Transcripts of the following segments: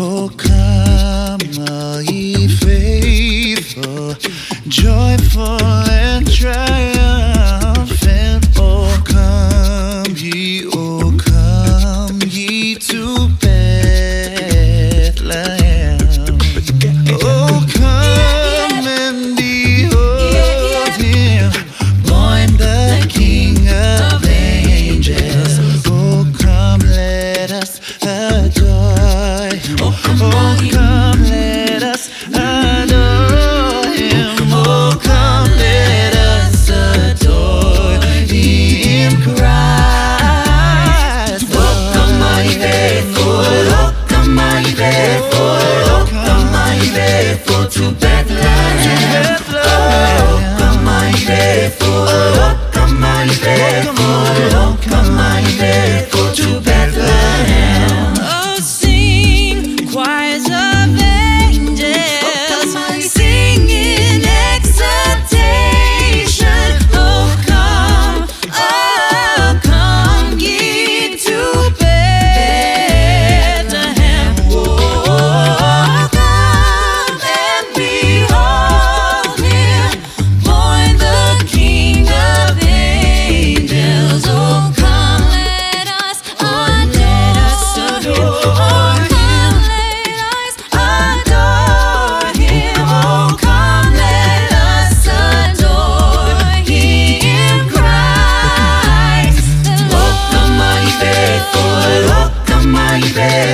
Oh, come, all ye faithful, joyful.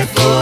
Oh.